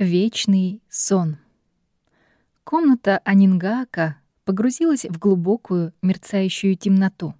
Вечный сон. Комната Анингака погрузилась в глубокую, мерцающую темноту.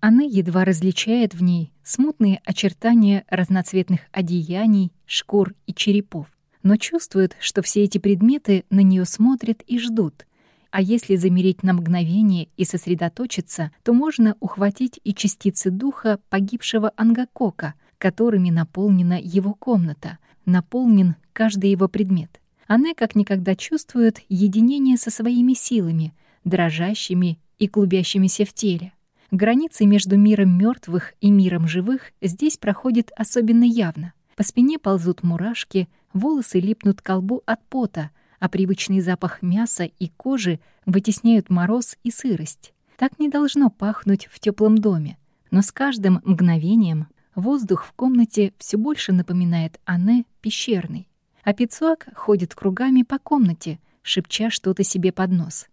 Она едва различает в ней смутные очертания разноцветных одеяний, шкур и черепов, но чувствует, что все эти предметы на нее смотрят и ждут. А если замереть на мгновение и сосредоточиться, то можно ухватить и частицы духа погибшего Ангакока, которыми наполнена его комната — наполнен каждый его предмет. Она как никогда чувствует единение со своими силами, дрожащими и клубящимися в теле. Границы между миром мертвых и миром живых здесь проходят особенно явно. По спине ползут мурашки, волосы липнут к колбу от пота, а привычный запах мяса и кожи вытесняют мороз и сырость. Так не должно пахнуть в теплом доме, но с каждым мгновением Воздух в комнате все больше напоминает Анне пещерный. А Пицуак ходит кругами по комнате, шепча что-то себе под нос.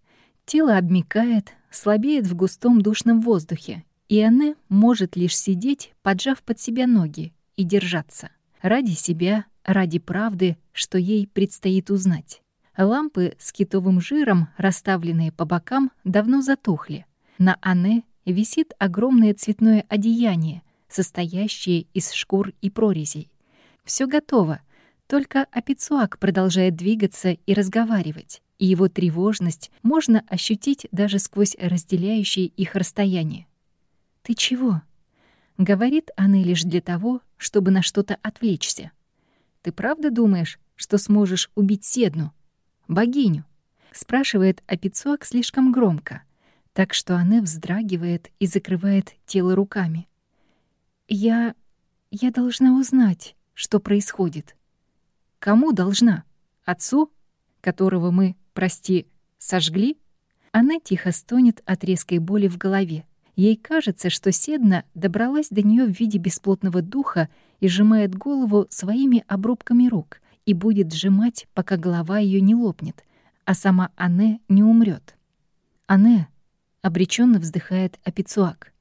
Тело обмикает, слабеет в густом душном воздухе, и Анне может лишь сидеть, поджав под себя ноги, и держаться. Ради себя, ради правды, что ей предстоит узнать. Лампы с китовым жиром, расставленные по бокам, давно затухли. На Анне висит огромное цветное одеяние, состоящие из шкур и прорезей. Все готово, только Апицуак продолжает двигаться и разговаривать, и его тревожность можно ощутить даже сквозь разделяющие их расстояние. «Ты чего?» — говорит она лишь для того, чтобы на что-то отвлечься. «Ты правда думаешь, что сможешь убить Седну, богиню?» — спрашивает Апицуак слишком громко, так что она вздрагивает и закрывает тело руками. Я... я должна узнать, что происходит. Кому должна? Отцу, которого мы, прости, сожгли? Она тихо стонет от резкой боли в голове. Ей кажется, что Седна добралась до нее в виде бесплотного духа и сжимает голову своими обрубками рук и будет сжимать, пока голова ее не лопнет, а сама Анне не умрет. Анне обреченно вздыхает Апицуак.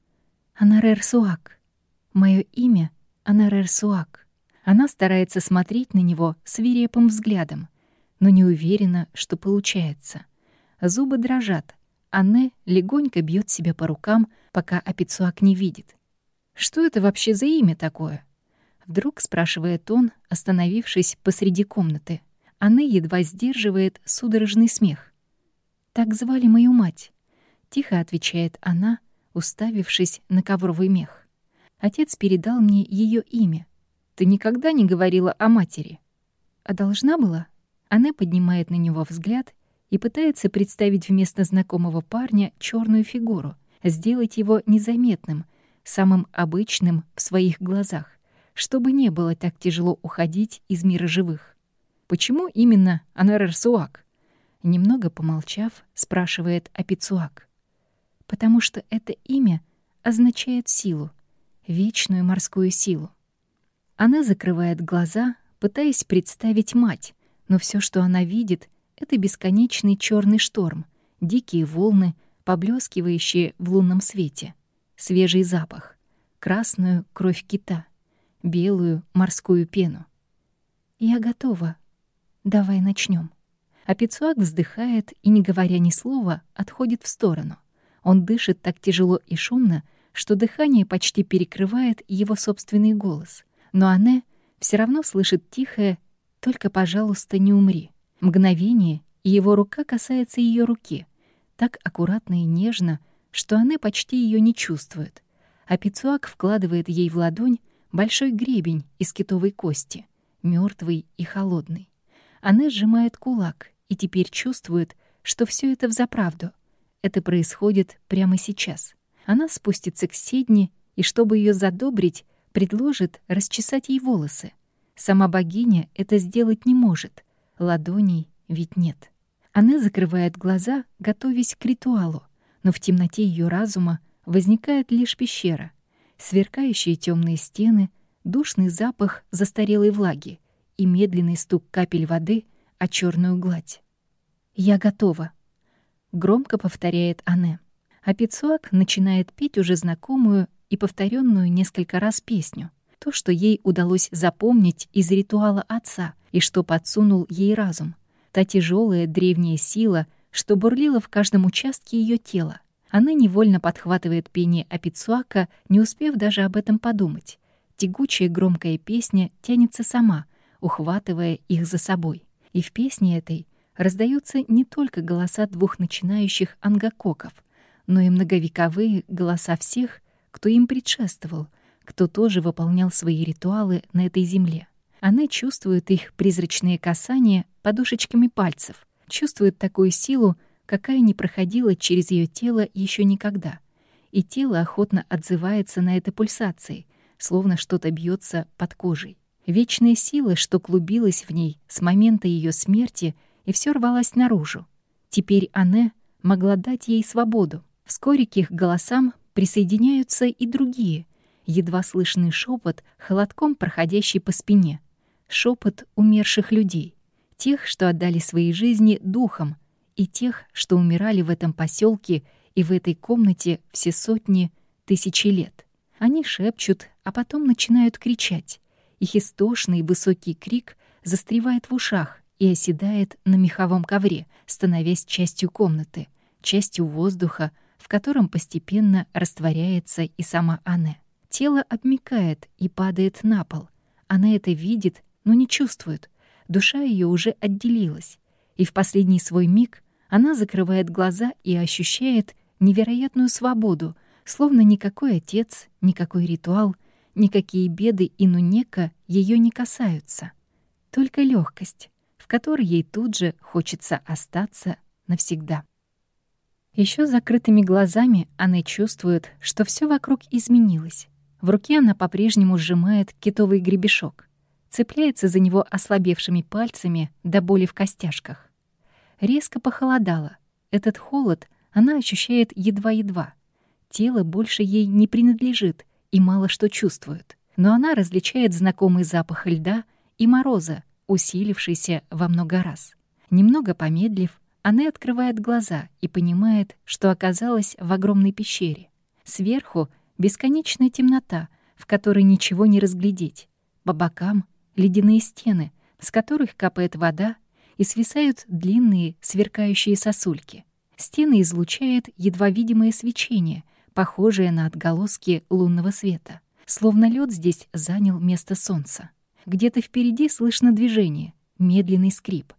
Анарер Суак. Мое имя — Анарер Суак. Она старается смотреть на него свирепым взглядом, но не уверена, что получается. Зубы дрожат. Анне легонько бьет себя по рукам, пока Апицуак не видит. «Что это вообще за имя такое?» Вдруг спрашивает он, остановившись посреди комнаты. Анне едва сдерживает судорожный смех. «Так звали мою мать», — тихо отвечает она, уставившись на ковровый мех. Отец передал мне ее имя. Ты никогда не говорила о матери. А должна была? Она поднимает на него взгляд и пытается представить вместо знакомого парня черную фигуру, сделать его незаметным, самым обычным в своих глазах, чтобы не было так тяжело уходить из мира живых. Почему именно Анарерсуак? Немного помолчав, спрашивает Апицуак. Потому что это имя означает силу вечную морскую силу. Она закрывает глаза, пытаясь представить мать, но все, что она видит, — это бесконечный черный шторм, дикие волны, поблескивающие в лунном свете, свежий запах, красную кровь кита, белую морскую пену. «Я готова. Давай начнем. А Пицуак вздыхает и, не говоря ни слова, отходит в сторону. Он дышит так тяжело и шумно, что дыхание почти перекрывает его собственный голос. Но она все равно слышит тихое «Только, пожалуйста, не умри». Мгновение, и его рука касается ее руки, так аккуратно и нежно, что она почти ее не чувствует. А Пицуак вкладывает ей в ладонь большой гребень из китовой кости, мертвый и холодный. Она сжимает кулак и теперь чувствует, что все это взаправду. Это происходит прямо сейчас. Она спустится к Седне и, чтобы ее задобрить, предложит расчесать ей волосы. Сама богиня это сделать не может. Ладоней ведь нет. Она закрывает глаза, готовясь к ритуалу, но в темноте ее разума возникает лишь пещера, сверкающие темные стены, душный запах застарелой влаги и медленный стук капель воды о черную гладь. «Я готова», — громко повторяет Анне а Пицуак начинает петь уже знакомую и повторенную несколько раз песню. то, что ей удалось запомнить из ритуала отца и что подсунул ей разум. Та тяжелая древняя сила, что бурлила в каждом участке ее тела. Она невольно подхватывает пение Апицуака, не успев даже об этом подумать. Тягучая громкая песня тянется сама, ухватывая их за собой. И в песне этой раздаются не только голоса двух начинающих ангакоков, но и многовековые голоса всех, кто им предшествовал, кто тоже выполнял свои ритуалы на этой земле. Она чувствует их призрачные касания подушечками пальцев, чувствует такую силу, какая не проходила через ее тело еще никогда. И тело охотно отзывается на это пульсации, словно что-то бьется под кожей. Вечная сила, что клубилась в ней с момента ее смерти и все рвалась наружу. Теперь она могла дать ей свободу. Вскоре к их голосам присоединяются и другие, едва слышный шепот, холодком проходящий по спине. Шепот умерших людей, тех, что отдали свои жизни духом, и тех, что умирали в этом поселке и в этой комнате все сотни, тысячи лет. Они шепчут, а потом начинают кричать. Их истошный высокий крик застревает в ушах и оседает на меховом ковре, становясь частью комнаты, частью воздуха, в котором постепенно растворяется и сама Анне. Тело обмикает и падает на пол. Она это видит, но не чувствует. Душа ее уже отделилась. И в последний свой миг она закрывает глаза и ощущает невероятную свободу, словно никакой отец, никакой ритуал, никакие беды и нунека ее не касаются. Только легкость, в которой ей тут же хочется остаться навсегда. Еще закрытыми глазами она чувствует, что все вокруг изменилось. В руке она по-прежнему сжимает китовый гребешок, цепляется за него ослабевшими пальцами до боли в костяшках. Резко похолодало. Этот холод она ощущает едва-едва. Тело больше ей не принадлежит и мало что чувствует. Но она различает знакомый запах льда и мороза, усилившийся во много раз. Немного помедлив, она открывает глаза и понимает, что оказалась в огромной пещере. Сверху — бесконечная темнота, в которой ничего не разглядеть. По бокам — ледяные стены, с которых капает вода и свисают длинные сверкающие сосульки. Стены излучают едва видимое свечение, похожее на отголоски лунного света. Словно лед здесь занял место солнца. Где-то впереди слышно движение, медленный скрип.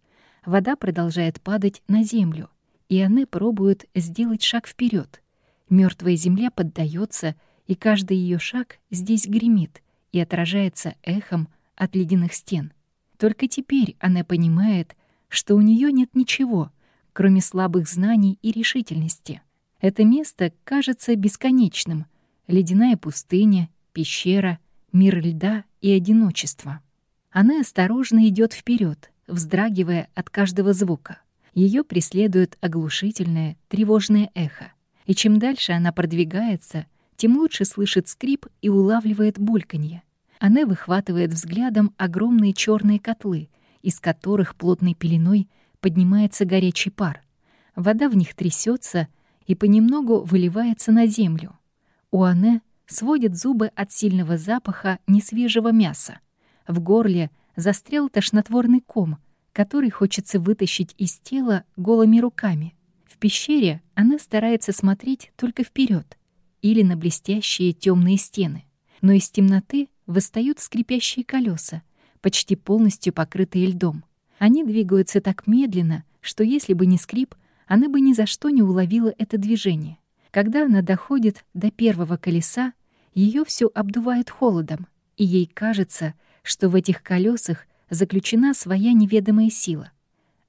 Вода продолжает падать на землю, и Анне пробует сделать шаг вперед. Мертвая земля поддается, и каждый ее шаг здесь гремит и отражается эхом от ледяных стен. Только теперь она понимает, что у нее нет ничего, кроме слабых знаний и решительности. Это место кажется бесконечным. Ледяная пустыня, пещера, мир льда и одиночества. Она осторожно идет вперед, вздрагивая от каждого звука. Ее преследует оглушительное, тревожное эхо. И чем дальше она продвигается, тем лучше слышит скрип и улавливает бульканье. Она выхватывает взглядом огромные черные котлы, из которых плотной пеленой поднимается горячий пар. Вода в них трясется и понемногу выливается на землю. У Ане сводит зубы от сильного запаха несвежего мяса. В горле застрял тошнотворный ком, который хочется вытащить из тела голыми руками. В пещере она старается смотреть только вперед или на блестящие темные стены. Но из темноты восстают скрипящие колеса, почти полностью покрытые льдом. Они двигаются так медленно, что если бы не скрип, она бы ни за что не уловила это движение. Когда она доходит до первого колеса, ее все обдувает холодом, и ей кажется, что в этих колесах заключена своя неведомая сила.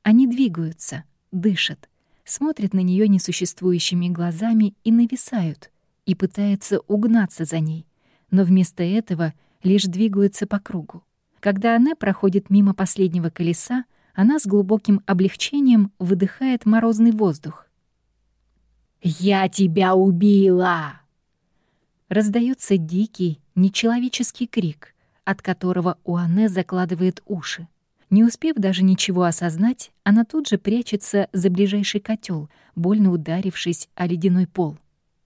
Они двигаются, дышат, смотрят на нее несуществующими глазами и нависают, и пытаются угнаться за ней, но вместо этого лишь двигаются по кругу. Когда она проходит мимо последнего колеса, она с глубоким облегчением выдыхает морозный воздух. «Я тебя убила!» Раздается дикий, нечеловеческий крик, от которого у Анне закладывает уши. Не успев даже ничего осознать, она тут же прячется за ближайший котел, больно ударившись о ледяной пол.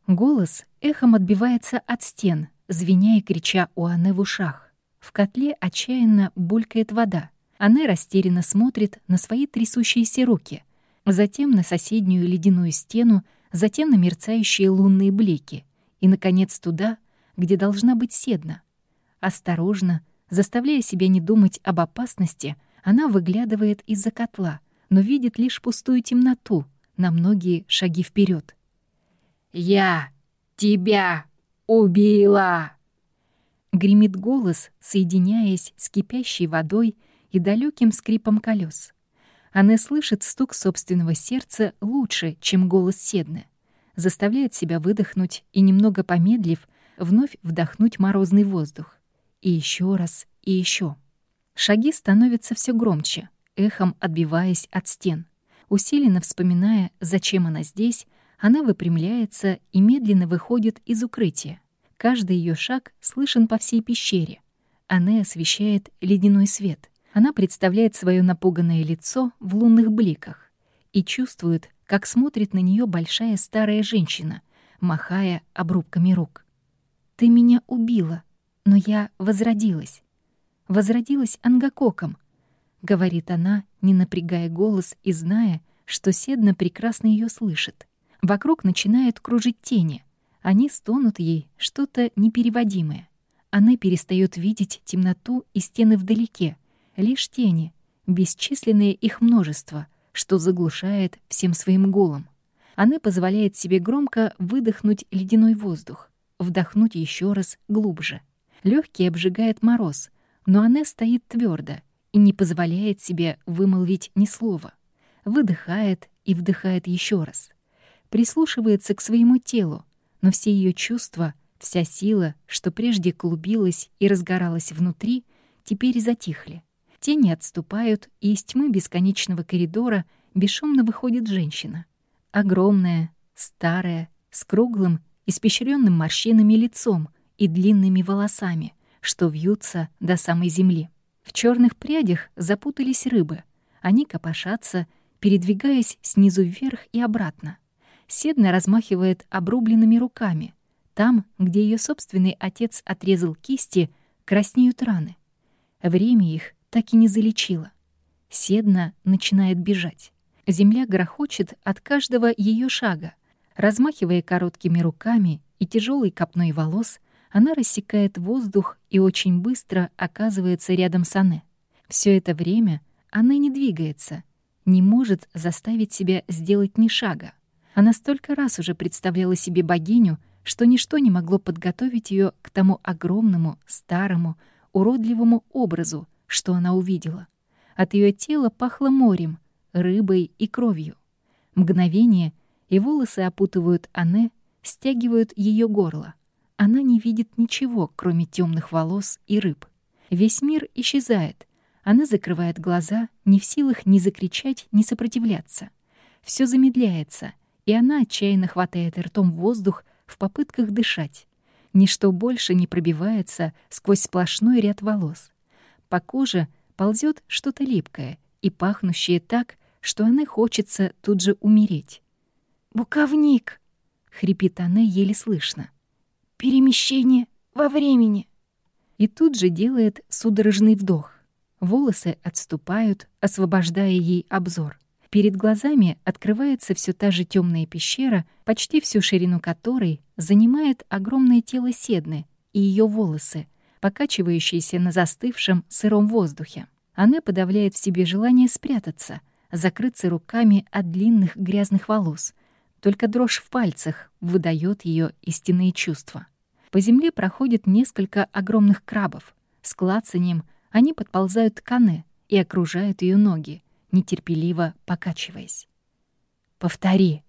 Голос эхом отбивается от стен, звеня и крича у Анны в ушах. В котле отчаянно булькает вода. Анна растерянно смотрит на свои трясущиеся руки, затем на соседнюю ледяную стену, затем на мерцающие лунные блики и, наконец, туда, где должна быть седна. Осторожно, заставляя себя не думать об опасности, она выглядывает из-за котла, но видит лишь пустую темноту на многие шаги вперед. «Я тебя убила!» Гремит голос, соединяясь с кипящей водой и далеким скрипом колес. Она слышит стук собственного сердца лучше, чем голос Седны. Заставляет себя выдохнуть и, немного помедлив, вновь вдохнуть морозный воздух. И еще раз, и еще. Шаги становятся все громче, эхом отбиваясь от стен. Усиленно вспоминая, зачем она здесь, она выпрямляется и медленно выходит из укрытия. Каждый ее шаг слышен по всей пещере. Она освещает ледяной свет. Она представляет свое напуганное лицо в лунных бликах и чувствует, как смотрит на нее большая старая женщина, махая обрубками рук. «Ты меня убила, но я возродилась. Возродилась ангакоком», — говорит она, не напрягая голос и зная, что Седна прекрасно ее слышит. Вокруг начинают кружить тени. Они стонут ей что-то непереводимое. Она перестает видеть темноту и стены вдалеке, лишь тени, бесчисленное их множество, что заглушает всем своим гулом. Она позволяет себе громко выдохнуть ледяной воздух, вдохнуть еще раз глубже. Легкий обжигает мороз, но она стоит твердо и не позволяет себе вымолвить ни слова. Выдыхает и вдыхает еще раз. Прислушивается к своему телу, но все ее чувства, вся сила, что прежде клубилась и разгоралась внутри, теперь затихли. Тени отступают, и из тьмы бесконечного коридора бесшумно выходит женщина. Огромная, старая, с круглым, испещренным морщинами лицом и длинными волосами, что вьются до самой земли. В черных прядях запутались рыбы. Они копошатся, передвигаясь снизу вверх и обратно. Седна размахивает обрубленными руками. Там, где ее собственный отец отрезал кисти, краснеют раны. Время их так и не залечила. Седна начинает бежать. Земля грохочет от каждого ее шага. Размахивая короткими руками и тяжелой копной волос, она рассекает воздух и очень быстро оказывается рядом с Анне. Все это время она не двигается, не может заставить себя сделать ни шага. Она столько раз уже представляла себе богиню, что ничто не могло подготовить ее к тому огромному, старому, уродливому образу, что она увидела. От ее тела пахло морем, рыбой и кровью. Мгновение, и волосы опутывают Анне, стягивают ее горло. Она не видит ничего, кроме темных волос и рыб. Весь мир исчезает. Она закрывает глаза, не в силах ни закричать, ни сопротивляться. Все замедляется, и она отчаянно хватает ртом воздух в попытках дышать. Ничто больше не пробивается сквозь сплошной ряд волос. По коже ползет что-то липкое и пахнущее так, что она хочется тут же умереть. «Буковник!» — хрипит она еле слышно. «Перемещение во времени!» И тут же делает судорожный вдох. Волосы отступают, освобождая ей обзор. Перед глазами открывается все та же темная пещера, почти всю ширину которой занимает огромное тело Седны и ее волосы, покачивающиеся на застывшем сыром воздухе. Она подавляет в себе желание спрятаться, закрыться руками от длинных грязных волос. Только дрожь в пальцах выдает ее истинные чувства. По земле проходит несколько огромных крабов. С клацанием они подползают к Кане и окружают ее ноги, нетерпеливо покачиваясь. «Повтори!»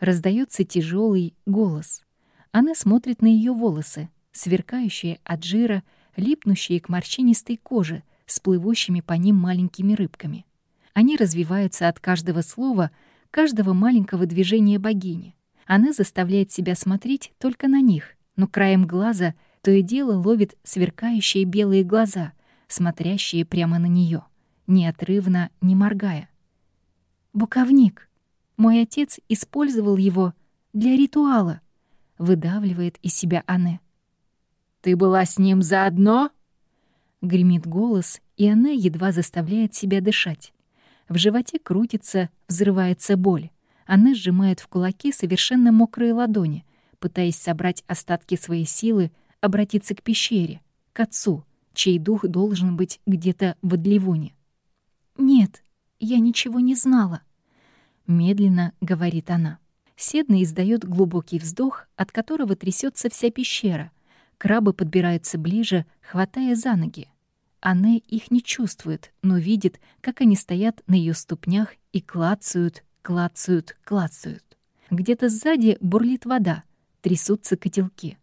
Раздается тяжелый голос. Она смотрит на ее волосы, сверкающие от жира, липнущие к морщинистой коже с плывущими по ним маленькими рыбками. Они развиваются от каждого слова, каждого маленького движения богини. Она заставляет себя смотреть только на них, но краем глаза то и дело ловит сверкающие белые глаза, смотрящие прямо на нее, неотрывно не моргая. «Буковник. Мой отец использовал его для ритуала», — выдавливает из себя Анне. «Ты была с ним заодно?» Гремит голос, и она едва заставляет себя дышать. В животе крутится, взрывается боль. Она сжимает в кулаки совершенно мокрые ладони, пытаясь собрать остатки своей силы, обратиться к пещере, к отцу, чей дух должен быть где-то в Адливуне. «Нет, я ничего не знала», — медленно говорит она. Седна издает глубокий вздох, от которого трясется вся пещера. Крабы подбираются ближе, хватая за ноги. Она их не чувствует, но видит, как они стоят на ее ступнях и клацают, клацают, клацают. Где-то сзади бурлит вода, трясутся котелки.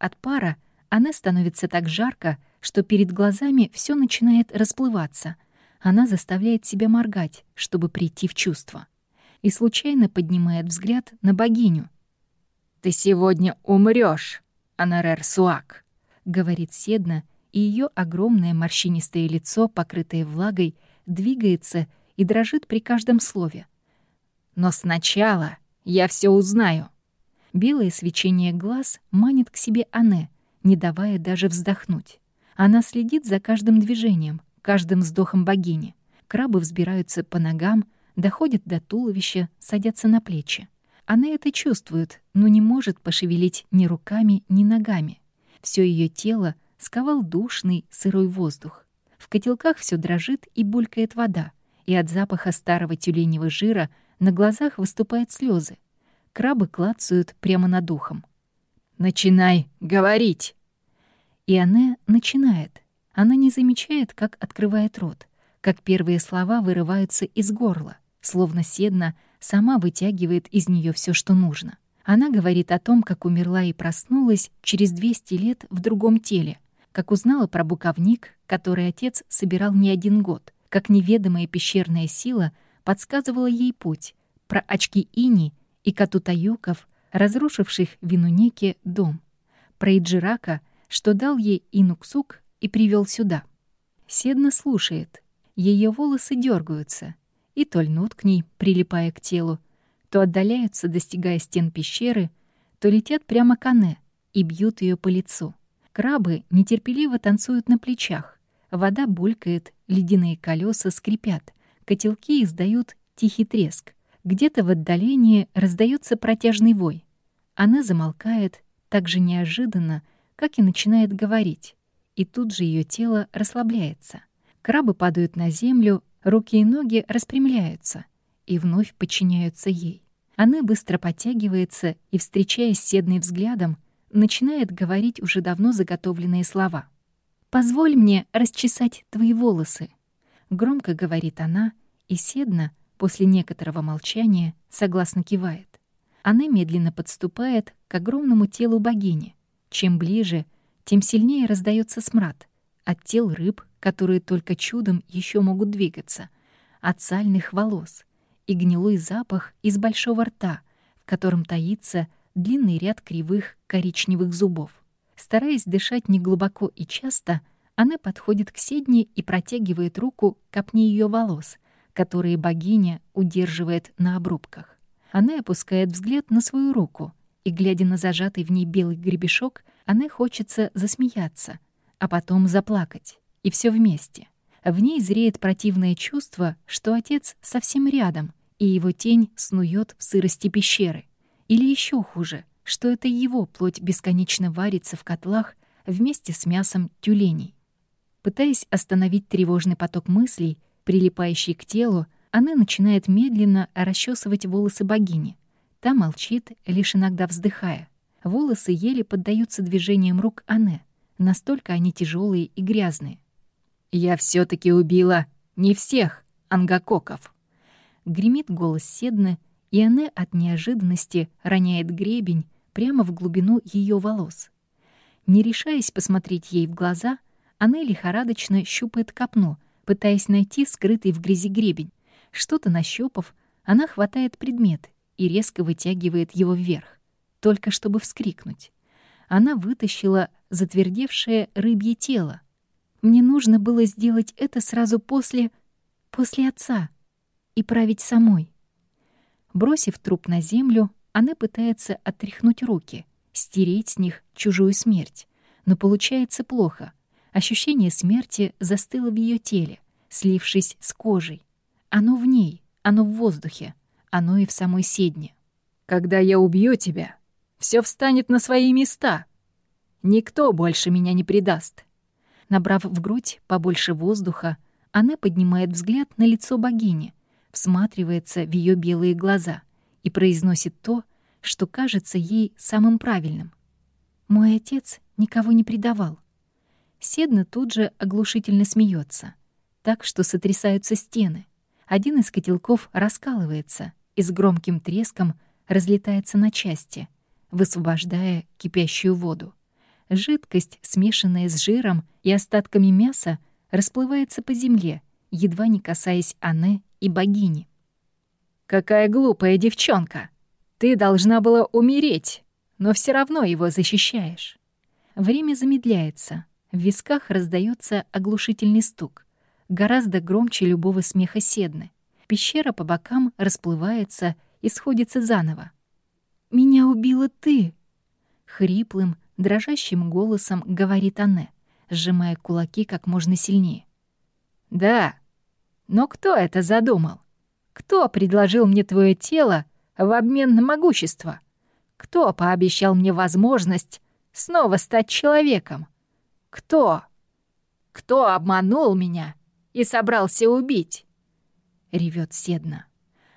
От пара она становится так жарко, что перед глазами все начинает расплываться. Она заставляет себя моргать, чтобы прийти в чувство. И случайно поднимает взгляд на богиню. «Ты сегодня умрёшь, Анарер Суак», — говорит Седна, и ее огромное морщинистое лицо, покрытое влагой, двигается и дрожит при каждом слове. Но сначала я все узнаю. Белое свечение глаз манит к себе Анне, не давая даже вздохнуть. Она следит за каждым движением, каждым вздохом богини. Крабы взбираются по ногам, доходят до туловища, садятся на плечи. Она это чувствует, но не может пошевелить ни руками, ни ногами. Все ее тело сковал душный, сырой воздух. В котелках все дрожит и булькает вода, и от запаха старого тюленевого жира — на глазах выступают слезы. Крабы клацают прямо над ухом. «Начинай говорить!» И она начинает. Она не замечает, как открывает рот, как первые слова вырываются из горла, словно седна сама вытягивает из нее все, что нужно. Она говорит о том, как умерла и проснулась через 200 лет в другом теле, как узнала про буковник, который отец собирал не один год, как неведомая пещерная сила — подсказывала ей путь про очки Ини и Катутаюков, разрушивших Винунике дом, про Иджирака, что дал ей Инуксук и привел сюда. Седна слушает. Ее волосы дергаются и то льнут к ней, прилипая к телу, то отдаляются, достигая стен пещеры, то летят прямо к Ане и бьют ее по лицу. Крабы нетерпеливо танцуют на плечах. Вода булькает, ледяные колеса скрипят. Котелки издают тихий треск. Где-то в отдалении раздается протяжный вой. Она замолкает так же неожиданно, как и начинает говорить. И тут же ее тело расслабляется. Крабы падают на землю, руки и ноги распрямляются и вновь подчиняются ей. Она быстро подтягивается и, встречаясь с седной взглядом, начинает говорить уже давно заготовленные слова. «Позволь мне расчесать твои волосы», Громко говорит она, и Седна, после некоторого молчания, согласно кивает. Она медленно подступает к огромному телу богини. Чем ближе, тем сильнее раздается смрад от тел рыб, которые только чудом еще могут двигаться, от сальных волос и гнилой запах из большого рта, в котором таится длинный ряд кривых коричневых зубов. Стараясь дышать неглубоко и часто, она подходит к Седне и протягивает руку к копне ее волос, которые богиня удерживает на обрубках. Она опускает взгляд на свою руку, и, глядя на зажатый в ней белый гребешок, она хочется засмеяться, а потом заплакать. И все вместе. В ней зреет противное чувство, что отец совсем рядом, и его тень снует в сырости пещеры. Или еще хуже, что это его плоть бесконечно варится в котлах вместе с мясом тюленей. Пытаясь остановить тревожный поток мыслей, прилипающий к телу, она начинает медленно расчесывать волосы богини. Та молчит, лишь иногда вздыхая. Волосы еле поддаются движениям рук Анне. Настолько они тяжелые и грязные. «Я все таки убила не всех ангакоков!» Гремит голос Седны, и Анне от неожиданности роняет гребень прямо в глубину ее волос. Не решаясь посмотреть ей в глаза, она лихорадочно щупает копну, пытаясь найти скрытый в грязи гребень. Что-то нащупав, она хватает предмет и резко вытягивает его вверх, только чтобы вскрикнуть. Она вытащила затвердевшее рыбье тело. Мне нужно было сделать это сразу после... после отца и править самой. Бросив труп на землю, она пытается отряхнуть руки, стереть с них чужую смерть Но получается плохо. Ощущение смерти застыло в ее теле, слившись с кожей. Оно в ней, оно в воздухе, оно и в самой седне. «Когда я убью тебя, все встанет на свои места. Никто больше меня не предаст». Набрав в грудь побольше воздуха, она поднимает взгляд на лицо богини, всматривается в ее белые глаза и произносит то, что кажется ей самым правильным. «Мой отец никого не предавал». Седна тут же оглушительно смеется, так что сотрясаются стены. Один из котелков раскалывается и с громким треском разлетается на части, высвобождая кипящую воду. Жидкость, смешанная с жиром и остатками мяса, расплывается по земле, едва не касаясь Анне и богини. «Какая глупая девчонка! Ты должна была умереть, но все равно его защищаешь». Время замедляется, в висках раздается оглушительный стук, гораздо громче любого смеха седны. Пещера по бокам расплывается и сходится заново. «Меня убила ты!» Хриплым, дрожащим голосом говорит Анне, сжимая кулаки как можно сильнее. «Да, но кто это задумал? Кто предложил мне твое тело в обмен на могущество? Кто пообещал мне возможность снова стать человеком? Кто? Кто обманул меня и собрался убить?» Ревет Седна.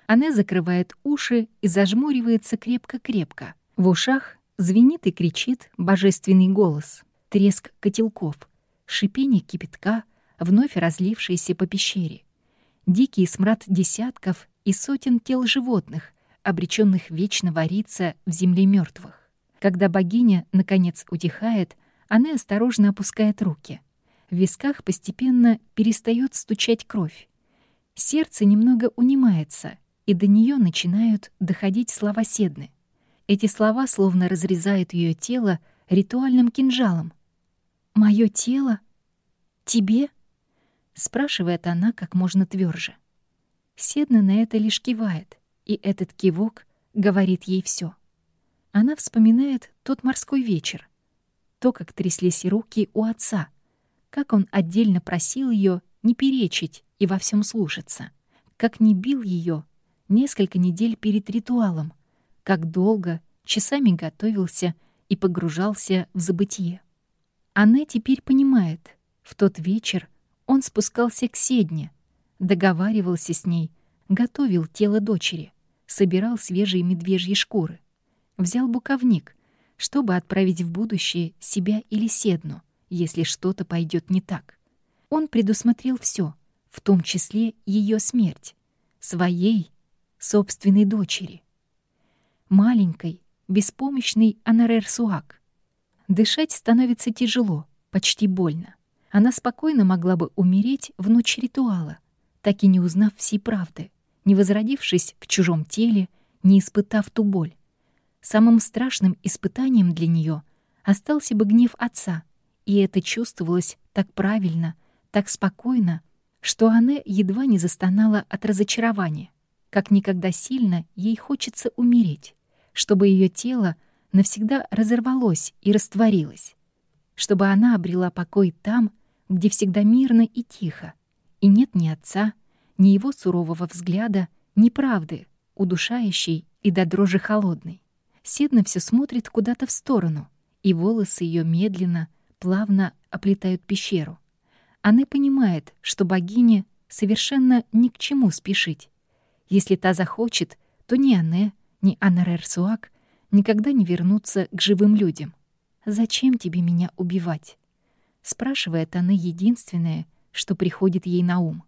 Она закрывает уши и зажмуривается крепко-крепко. В ушах звенит и кричит божественный голос, треск котелков, шипение кипятка, вновь разлившееся по пещере дикий смрад десятков и сотен тел животных, обреченных вечно вариться в земле мертвых. Когда богиня, наконец, утихает, она осторожно опускает руки. В висках постепенно перестает стучать кровь. Сердце немного унимается, и до нее начинают доходить слова Седны. Эти слова словно разрезают ее тело ритуальным кинжалом. «Моё тело? Тебе?» спрашивает она как можно тверже. Седна на это лишь кивает, и этот кивок говорит ей все. Она вспоминает тот морской вечер, то, как тряслись руки у отца, как он отдельно просил ее не перечить и во всем слушаться, как не бил ее несколько недель перед ритуалом, как долго часами готовился и погружался в забытье. Она теперь понимает, в тот вечер он спускался к Седне, договаривался с ней, готовил тело дочери, собирал свежие медвежьи шкуры. Взял буковник, чтобы отправить в будущее себя или Седну, если что-то пойдет не так. Он предусмотрел все, в том числе ее смерть, своей, собственной дочери. Маленькой, беспомощный Анарер Суак. Дышать становится тяжело, почти больно. Она спокойно могла бы умереть в ночь ритуала, так и не узнав всей правды, не возродившись в чужом теле, не испытав ту боль. Самым страшным испытанием для нее остался бы гнев отца, и это чувствовалось так правильно, так спокойно, что она едва не застонала от разочарования. Как никогда сильно ей хочется умереть, чтобы ее тело навсегда разорвалось и растворилось, чтобы она обрела покой там, где всегда мирно и тихо, и нет ни отца, ни его сурового взгляда, ни правды, удушающей и до дрожи холодной. Седна все смотрит куда-то в сторону, и волосы ее медленно, плавно оплетают пещеру. Она понимает, что богине совершенно ни к чему спешить. Если та захочет, то ни Анне, ни Анарер Суак никогда не вернутся к живым людям. «Зачем тебе меня убивать?» спрашивает она единственное, что приходит ей на ум.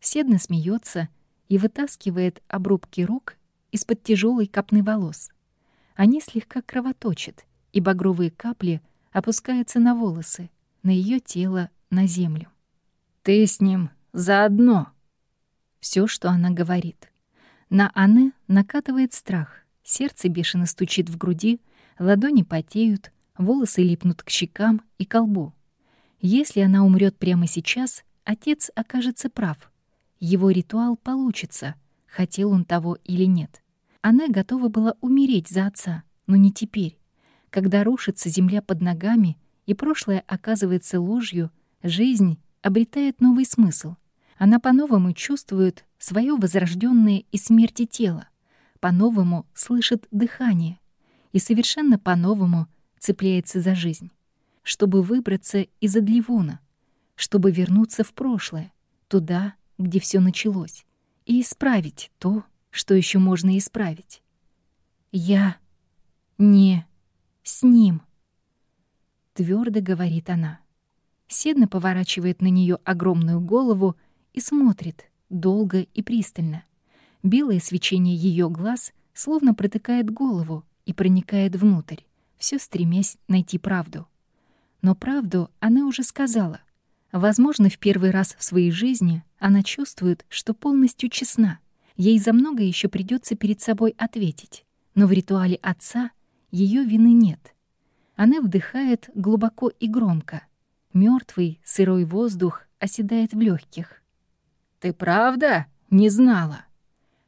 Седна смеется и вытаскивает обрубки рук из-под тяжелой копны волос. Они слегка кровоточат, и багровые капли опускаются на волосы, на ее тело, на землю. «Ты с ним заодно!» Все, что она говорит. На Анне накатывает страх, сердце бешено стучит в груди, ладони потеют, волосы липнут к щекам и колбу. Если она умрет прямо сейчас, отец окажется прав. Его ритуал получится, хотел он того или нет. Она готова была умереть за отца, но не теперь, когда рушится земля под ногами, и прошлое оказывается ложью, жизнь обретает новый смысл. Она по-новому чувствует свое возрожденное и смерти тело, по-новому слышит дыхание и совершенно по-новому цепляется за жизнь, чтобы выбраться из Адливуна, чтобы вернуться в прошлое, туда, где все началось, и исправить то, что еще можно исправить. Я не с ним, твердо говорит она. Седна поворачивает на нее огромную голову и смотрит долго и пристально. Белое свечение ее глаз словно протыкает голову и проникает внутрь, все стремясь найти правду. Но правду она уже сказала. Возможно, в первый раз в своей жизни она чувствует, что полностью честна. Ей за многое еще придется перед собой ответить. Но в ритуале отца ее вины нет. Она вдыхает глубоко и громко. Мертвый сырой воздух оседает в легких. «Ты правда не знала?»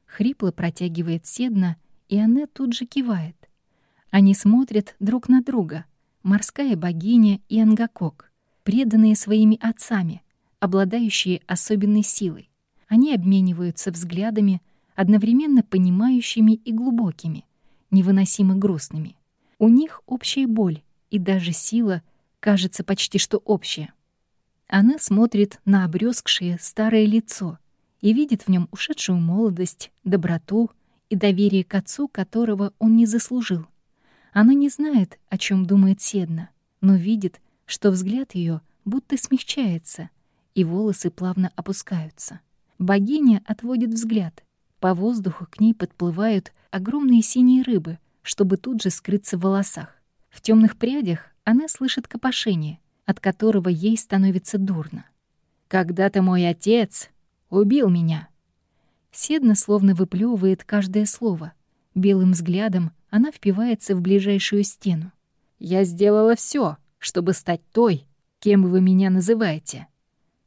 Хрипло протягивает Седна, и она тут же кивает. Они смотрят друг на друга. Морская богиня и Ангакок, преданные своими отцами, обладающие особенной силой. Они обмениваются взглядами, одновременно понимающими и глубокими, невыносимо грустными. У них общая боль, и даже сила кажется почти что общая. Она смотрит на обрюзгшее старое лицо и видит в нем ушедшую молодость, доброту и доверие к отцу, которого он не заслужил. Она не знает, о чем думает Седна, но видит, что взгляд ее будто смягчается, и волосы плавно опускаются. Богиня отводит взгляд. По воздуху к ней подплывают огромные синие рыбы, чтобы тут же скрыться в волосах. В темных прядях она слышит копошение, от которого ей становится дурно. «Когда-то мой отец убил меня». Седна словно выплевывает каждое слово. Белым взглядом она впивается в ближайшую стену. «Я сделала все, чтобы стать той, кем вы меня называете.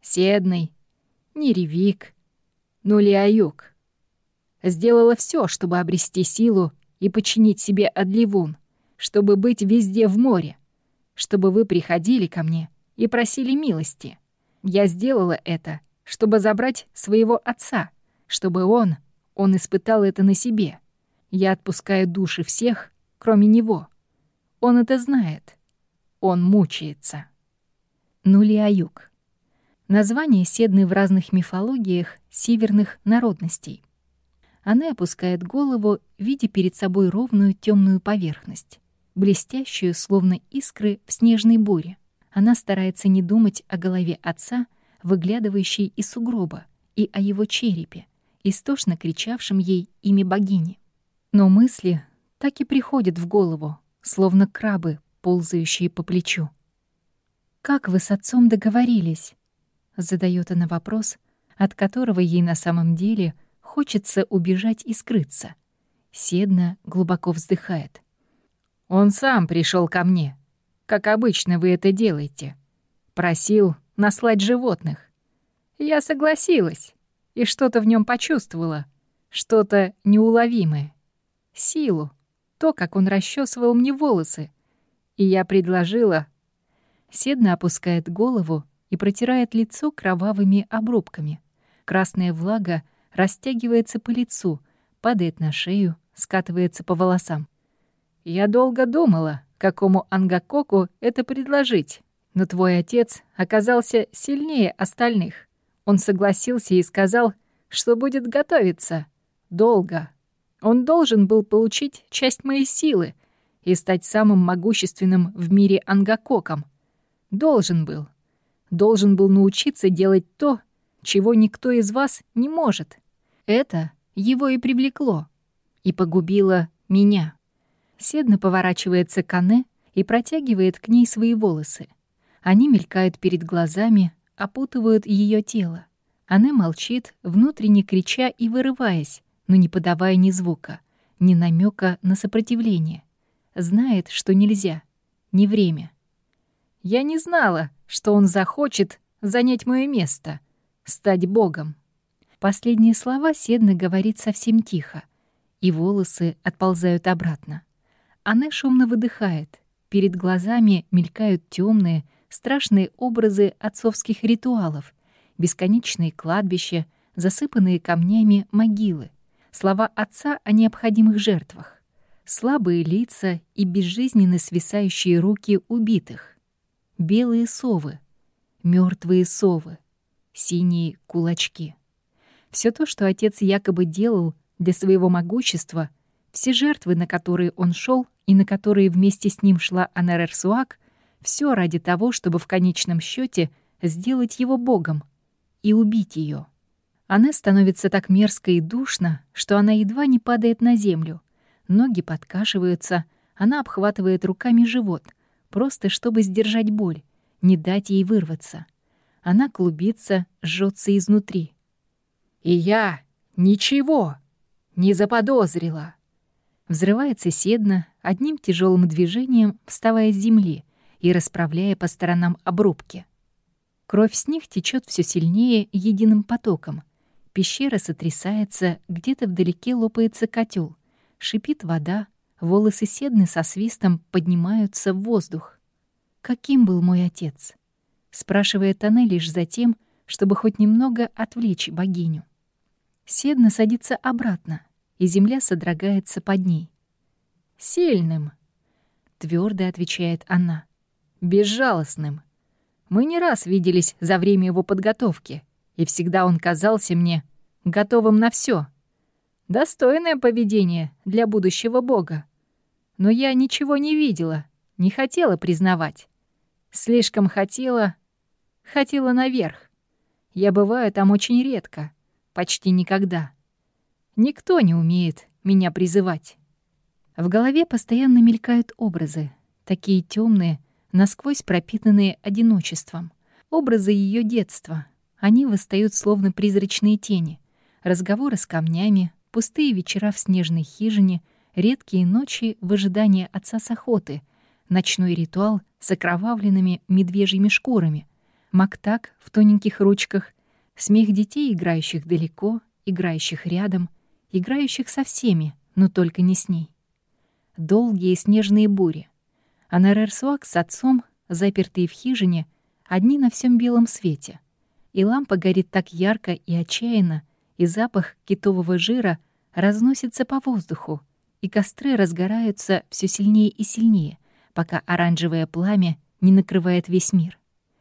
Седной, Неревик, Нулиаюк. Сделала все, чтобы обрести силу и починить себе отливун, чтобы быть везде в море, чтобы вы приходили ко мне и просили милости. Я сделала это, чтобы забрать своего отца, чтобы он, он испытал это на себе. Я отпускаю души всех, кроме него. Он это знает. Он мучается. Нулиаюк. Название седны в разных мифологиях северных народностей. Она опускает голову, видя перед собой ровную темную поверхность, блестящую, словно искры в снежной буре. Она старается не думать о голове отца, выглядывающей из сугроба, и о его черепе, истошно кричавшем ей имя богини. Но мысли так и приходят в голову, словно крабы, ползающие по плечу. «Как вы с отцом договорились?» — задает она вопрос, от которого ей на самом деле — Хочется убежать и скрыться. Седна глубоко вздыхает. «Он сам пришел ко мне, как обычно вы это делаете. Просил наслать животных. Я согласилась и что-то в нем почувствовала, что-то неуловимое. Силу, то, как он расчесывал мне волосы. И я предложила... Седна опускает голову и протирает лицо кровавыми обрубками. Красная влага растягивается по лицу, падает на шею, скатывается по волосам. «Я долго думала, какому Ангакоку это предложить, но твой отец оказался сильнее остальных. Он согласился и сказал, что будет готовиться. Долго. Он должен был получить часть моей силы и стать самым могущественным в мире Ангакоком. Должен был. Должен был научиться делать то, чего никто из вас не может. Это его и привлекло, и погубило меня. Седна поворачивается к Анне и протягивает к ней свои волосы. Они мелькают перед глазами, опутывают ее тело. Анне молчит, внутренне крича и вырываясь, но не подавая ни звука, ни намека на сопротивление. Знает, что нельзя, не время. Я не знала, что он захочет занять мое место, стать богом. Последние слова Седна говорит совсем тихо, и волосы отползают обратно. Она шумно выдыхает, перед глазами мелькают темные, страшные образы отцовских ритуалов, бесконечные кладбища, засыпанные камнями могилы, слова отца о необходимых жертвах, слабые лица и безжизненно свисающие руки убитых, белые совы, мертвые совы, синие кулачки. Все то, что отец якобы делал для своего могущества, все жертвы, на которые он шел и на которые вместе с ним шла Анарер Суак, все ради того, чтобы в конечном счете сделать его богом и убить ее. Она становится так мерзко и душно, что она едва не падает на землю. Ноги подкашиваются, она обхватывает руками живот, просто чтобы сдержать боль, не дать ей вырваться. Она клубится, жжется изнутри. «И я ничего не заподозрила!» Взрывается Седна, одним тяжелым движением вставая с земли и расправляя по сторонам обрубки. Кровь с них течет все сильнее единым потоком — Пещера сотрясается, где-то вдалеке лопается котел, шипит вода, волосы седны со свистом поднимаются в воздух. «Каким был мой отец?» — спрашивает она лишь за тем, чтобы хоть немного отвлечь богиню. Седна садится обратно, и земля содрогается под ней. «Сильным», — твердо отвечает она, — «безжалостным. Мы не раз виделись за время его подготовки, и всегда он казался мне готовым на все. Достойное поведение для будущего бога. Но я ничего не видела, не хотела признавать. Слишком хотела... Хотела наверх. Я бываю там очень редко, почти никогда. Никто не умеет меня призывать. В голове постоянно мелькают образы, такие темные, насквозь пропитанные одиночеством. Образы ее детства, они восстают словно призрачные тени. Разговоры с камнями, пустые вечера в снежной хижине, редкие ночи в ожидании отца с охоты, ночной ритуал с окровавленными медвежьими шкурами, мактак в тоненьких ручках, смех детей, играющих далеко, играющих рядом, играющих со всеми, но только не с ней. Долгие снежные бури. А Нерерсуак с отцом, запертые в хижине, одни на всем белом свете и лампа горит так ярко и отчаянно, и запах китового жира разносится по воздуху, и костры разгораются все сильнее и сильнее, пока оранжевое пламя не накрывает весь мир.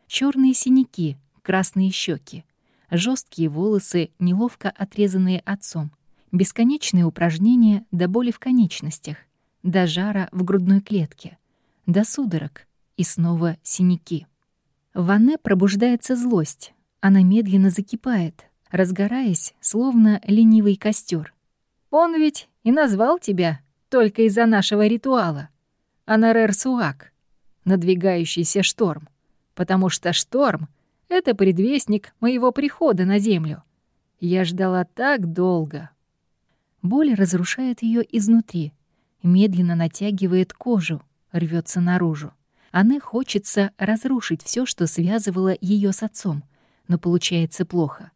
Черные синяки, красные щеки, жесткие волосы, неловко отрезанные отцом, бесконечные упражнения до боли в конечностях, до жара в грудной клетке, до судорог и снова синяки. В Анне пробуждается злость, она медленно закипает, разгораясь, словно ленивый костер. «Он ведь и назвал тебя только из-за нашего ритуала. Анарер-Суак, надвигающийся шторм, потому что шторм — это предвестник моего прихода на Землю. Я ждала так долго». Боль разрушает ее изнутри, медленно натягивает кожу, рвется наружу. Анне хочется разрушить все, что связывало ее с отцом — но получается плохо.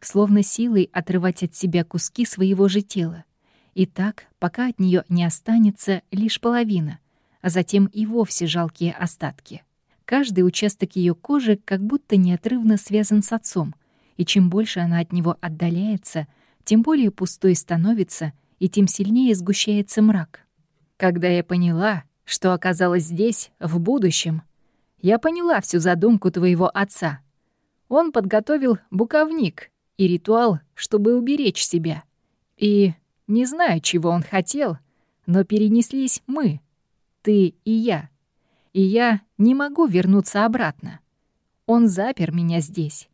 Словно силой отрывать от себя куски своего же тела. И так, пока от нее не останется лишь половина, а затем и вовсе жалкие остатки. Каждый участок ее кожи как будто неотрывно связан с отцом, и чем больше она от него отдаляется, тем более пустой становится и тем сильнее сгущается мрак. Когда я поняла, что оказалась здесь, в будущем, я поняла всю задумку твоего отца — он подготовил буковник и ритуал, чтобы уберечь себя. И не знаю, чего он хотел, но перенеслись мы, ты и я. И я не могу вернуться обратно. Он запер меня здесь.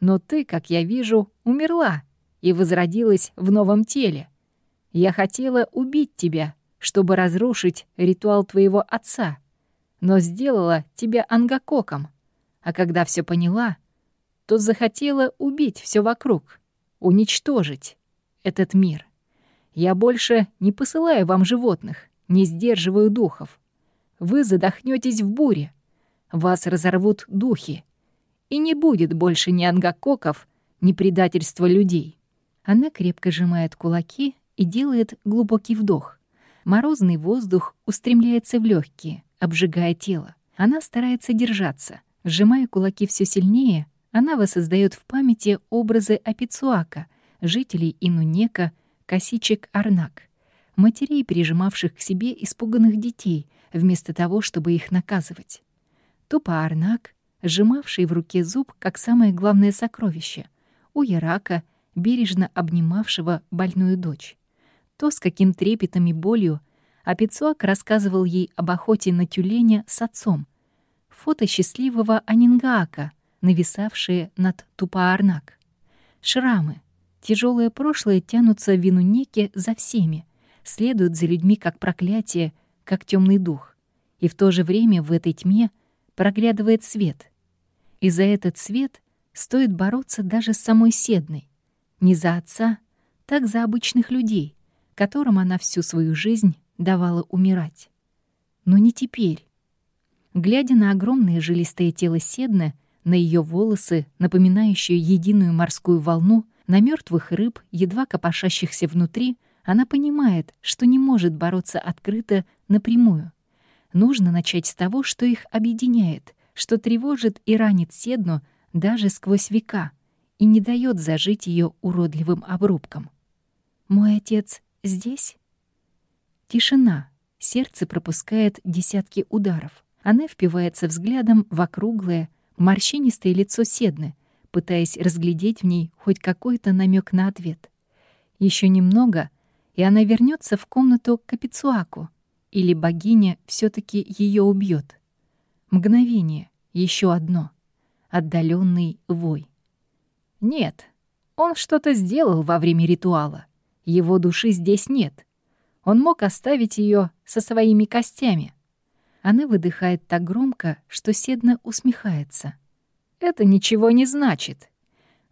Но ты, как я вижу, умерла и возродилась в новом теле. Я хотела убить тебя, чтобы разрушить ритуал твоего отца, но сделала тебя ангакоком. А когда все поняла, то захотела убить все вокруг, уничтожить этот мир. Я больше не посылаю вам животных, не сдерживаю духов. Вы задохнетесь в буре, вас разорвут духи, и не будет больше ни ангакоков, ни предательства людей. Она крепко сжимает кулаки и делает глубокий вдох. Морозный воздух устремляется в легкие. обжигая тело. Она старается держаться. Сжимая кулаки все сильнее, она воссоздает в памяти образы Апицуака, жителей Инунека, косичек Арнак, матерей, прижимавших к себе испуганных детей, вместо того, чтобы их наказывать. Тупа Арнак, сжимавший в руке зуб как самое главное сокровище, у Ярака, бережно обнимавшего больную дочь. То, с каким трепетом и болью Апицуак рассказывал ей об охоте на тюленя с отцом. Фото счастливого Анингака, нависавшие над Тупаарнак. Шрамы. Тяжелое прошлое тянутся в Винунеке за всеми, следуют за людьми как проклятие, как темный дух. И в то же время в этой тьме проглядывает свет. И за этот свет стоит бороться даже с самой Седной. Не за отца, так за обычных людей, которым она всю свою жизнь давала умирать. Но не теперь. Глядя на огромное жилистое тело Седны, на ее волосы, напоминающие единую морскую волну, на мертвых рыб, едва копошащихся внутри, она понимает, что не может бороться открыто напрямую. Нужно начать с того, что их объединяет, что тревожит и ранит Седну даже сквозь века и не дает зажить ее уродливым обрубком. «Мой отец здесь?» Тишина. Сердце пропускает десятки ударов. Она впивается взглядом в округлое, морщинистое лицо Седны, пытаясь разглядеть в ней хоть какой-то намек на ответ. Еще немного, и она вернется в комнату к Капицуаку, или богиня все таки ее убьет. Мгновение, еще одно. Отдаленный вой. Нет, он что-то сделал во время ритуала. Его души здесь нет. Он мог оставить ее со своими костями. Она выдыхает так громко, что Седна усмехается. Это ничего не значит.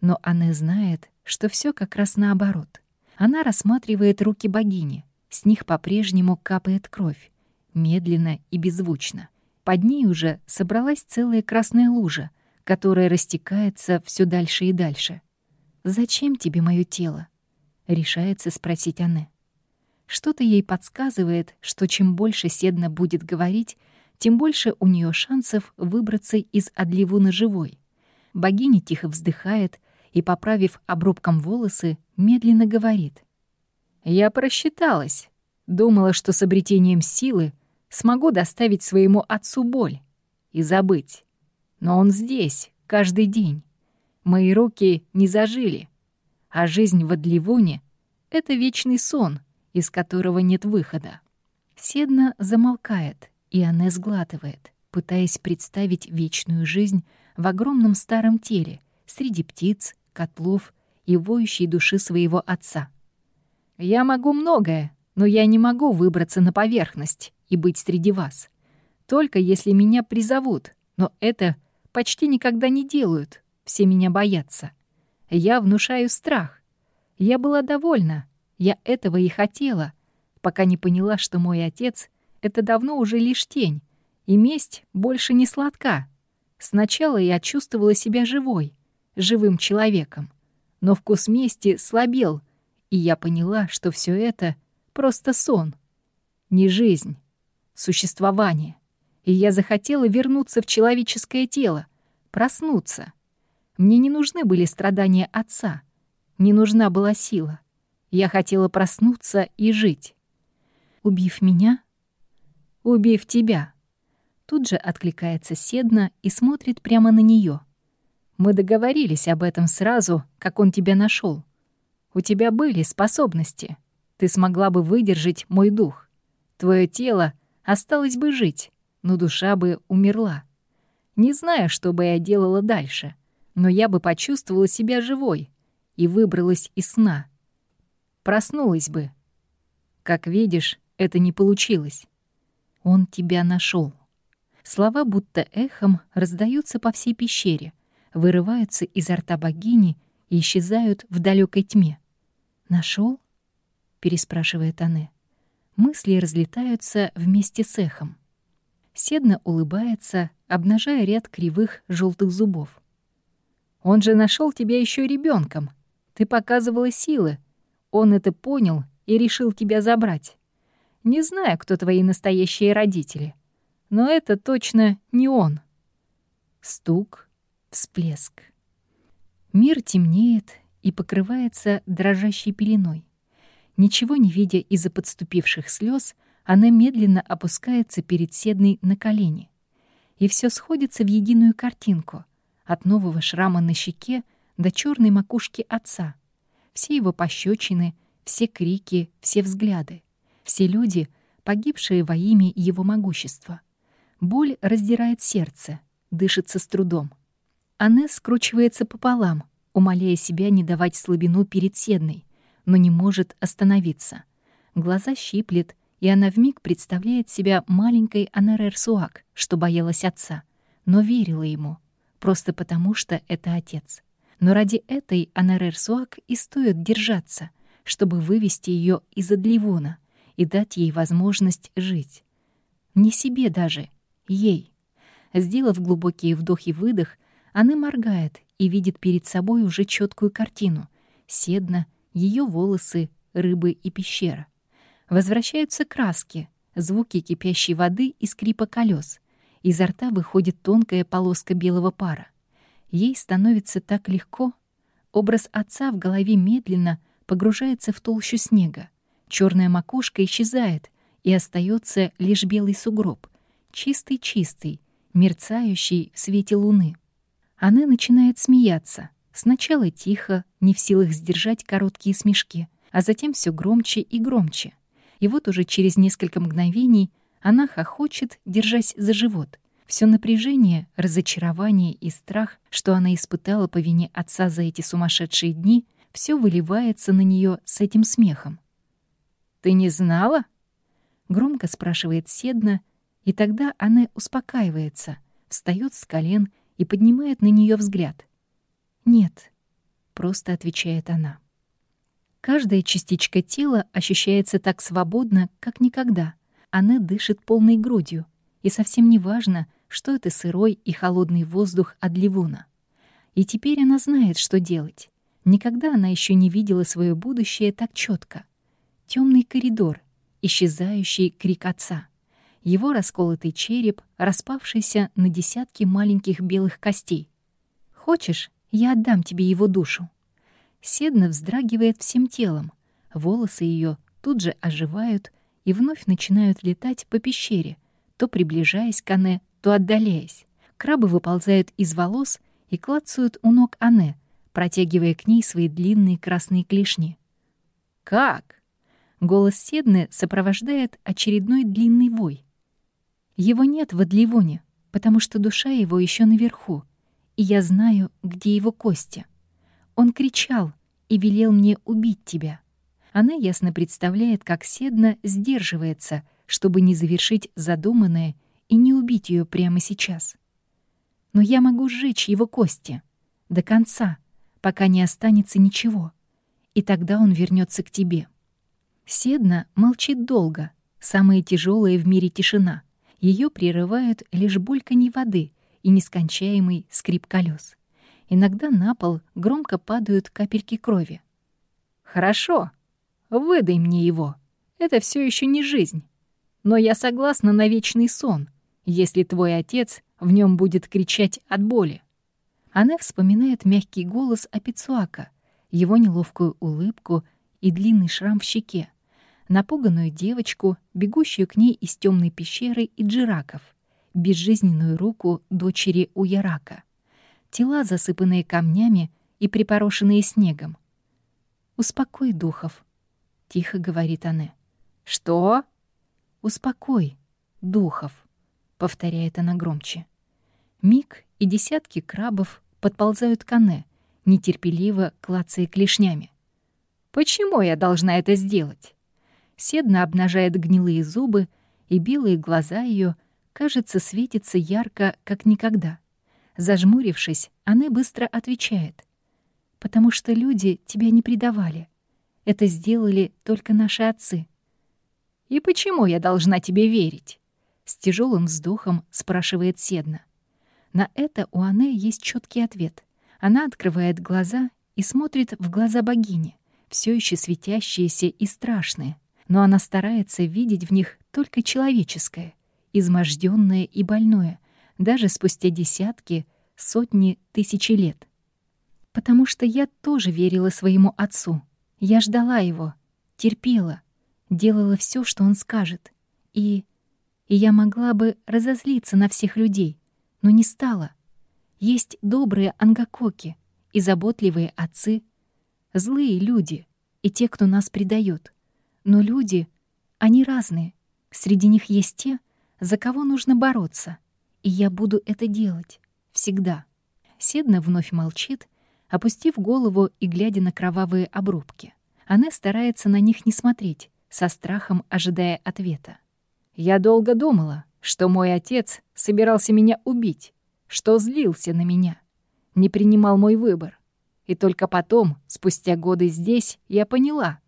Но она знает, что все как раз наоборот. Она рассматривает руки богини. С них по-прежнему капает кровь, медленно и беззвучно. Под ней уже собралась целая красная лужа, которая растекается все дальше и дальше. «Зачем тебе мое тело?» — решается спросить Анне. Что-то ей подсказывает, что чем больше Седна будет говорить, тем больше у нее шансов выбраться из Адливуна живой. Богиня тихо вздыхает, и, поправив обрубком волосы, медленно говорит. «Я просчиталась. Думала, что с обретением силы смогу доставить своему отцу боль и забыть. Но он здесь, каждый день. Мои руки не зажили. А жизнь в Адливуне — это вечный сон, из которого нет выхода». Седна замолкает, и она сглатывает, пытаясь представить вечную жизнь в огромном старом теле, среди птиц, котлов и воющей души своего отца. «Я могу многое, но я не могу выбраться на поверхность и быть среди вас. Только если меня призовут, но это почти никогда не делают, все меня боятся. Я внушаю страх. Я была довольна, я этого и хотела, пока не поняла, что мой отец — это давно уже лишь тень, и месть больше не сладка. Сначала я чувствовала себя живой — живым человеком. Но вкус мести слабел, и я поняла, что все это просто сон, не жизнь, существование. И я захотела вернуться в человеческое тело, проснуться. Мне не нужны были страдания отца, не нужна была сила. Я хотела проснуться и жить. Убив меня, убив тебя. Тут же откликается Седна и смотрит прямо на нее. Мы договорились об этом сразу, как он тебя нашел. У тебя были способности. Ты смогла бы выдержать мой дух. Твое тело осталось бы жить, но душа бы умерла. Не знаю, что бы я делала дальше, но я бы почувствовала себя живой и выбралась из сна. Проснулась бы. Как видишь, это не получилось. Он тебя нашел. Слова будто эхом раздаются по всей пещере — вырываются изо рта богини и исчезают в далекой тьме. Нашел? переспрашивает Анне. Мысли разлетаются вместе с эхом. Седна улыбается, обнажая ряд кривых желтых зубов. «Он же нашел тебя еще ребенком. Ты показывала силы. Он это понял и решил тебя забрать. Не знаю, кто твои настоящие родители. Но это точно не он. Стук, всплеск. Мир темнеет и покрывается дрожащей пеленой. Ничего не видя из-за подступивших слез, она медленно опускается перед Седной на колени. И все сходится в единую картинку. От нового шрама на щеке до черной макушки отца. Все его пощечины, все крики, все взгляды. Все люди, погибшие во имя его могущества. Боль раздирает сердце, дышится с трудом. Анне скручивается пополам, умоляя себя не давать слабину перед Седной, но не может остановиться. Глаза щиплет, и она вмиг представляет себя маленькой Анарер Суак, что боялась отца, но верила ему, просто потому что это отец. Но ради этой Анарер Суак и стоит держаться, чтобы вывести ее из Адливона и дать ей возможность жить. Не себе даже, ей. Сделав глубокий вдох и выдох, она моргает и видит перед собой уже четкую картину. Седна, ее волосы, рыбы и пещера. Возвращаются краски, звуки кипящей воды и скрипа колес. Изо рта выходит тонкая полоска белого пара. Ей становится так легко. Образ отца в голове медленно погружается в толщу снега. Черная макушка исчезает, и остается лишь белый сугроб, чистый-чистый, мерцающий в свете луны. Она начинает смеяться. Сначала тихо, не в силах сдержать короткие смешки, а затем все громче и громче. И вот уже через несколько мгновений она хохочет, держась за живот. Все напряжение, разочарование и страх, что она испытала по вине отца за эти сумасшедшие дни, все выливается на нее с этим смехом. «Ты не знала?» — громко спрашивает Седна, и тогда она успокаивается, встает с колен и поднимает на нее взгляд. «Нет», — просто отвечает она. Каждая частичка тела ощущается так свободно, как никогда. Она дышит полной грудью, и совсем не важно, что это сырой и холодный воздух от Ливуна. И теперь она знает, что делать. Никогда она еще не видела свое будущее так четко. Темный коридор, исчезающий крик отца. Его расколотый череп, распавшийся на десятки маленьких белых костей. «Хочешь, я отдам тебе его душу?» Седна вздрагивает всем телом. Волосы ее тут же оживают и вновь начинают летать по пещере, то приближаясь к Ане, то отдаляясь. Крабы выползают из волос и клацают у ног Ане, протягивая к ней свои длинные красные клешни. «Как?» Голос Седны сопровождает очередной длинный вой. Его нет в Адливоне, потому что душа его еще наверху, и я знаю, где его кости. Он кричал и велел мне убить тебя. Она ясно представляет, как Седна сдерживается, чтобы не завершить задуманное и не убить ее прямо сейчас. Но я могу сжечь его кости до конца, пока не останется ничего, и тогда он вернется к тебе. Седна молчит долго, самая тяжелая в мире тишина. Ее прерывают лишь бульканье воды и нескончаемый скрип колес. Иногда на пол громко падают капельки крови. «Хорошо, выдай мне его. Это все еще не жизнь. Но я согласна на вечный сон, если твой отец в нем будет кричать от боли». Она вспоминает мягкий голос Апицуака, его неловкую улыбку и длинный шрам в щеке, напуганную девочку, бегущую к ней из темной пещеры и джираков, безжизненную руку дочери Уярака тела, засыпанные камнями и припорошенные снегом. «Успокой духов», — тихо говорит она. «Что?» «Успокой духов», — повторяет она громче. Миг и десятки крабов подползают к Анне, нетерпеливо клацая клешнями. «Почему я должна это сделать?» Седна обнажает гнилые зубы, и белые глаза ее, кажется, светятся ярко, как никогда. Зажмурившись, она быстро отвечает. «Потому что люди тебя не предавали. Это сделали только наши отцы». «И почему я должна тебе верить?» С тяжелым вздохом спрашивает Седна. На это у Анне есть четкий ответ. Она открывает глаза и смотрит в глаза богини, все еще светящиеся и страшные, но она старается видеть в них только человеческое измождённое и больное, даже спустя десятки, сотни, тысячи лет. Потому что я тоже верила своему отцу. Я ждала его, терпела, делала все, что он скажет. И... и я могла бы разозлиться на всех людей, но не стала. Есть добрые ангакоки и заботливые отцы, злые люди и те, кто нас предает. Но люди, они разные. Среди них есть те, за кого нужно бороться. И я буду это делать. Всегда. Седна вновь молчит, опустив голову и глядя на кровавые обрубки. Она старается на них не смотреть, со страхом ожидая ответа. «Я долго думала, что мой отец собирался меня убить, что злился на меня, не принимал мой выбор. И только потом, спустя годы здесь, я поняла,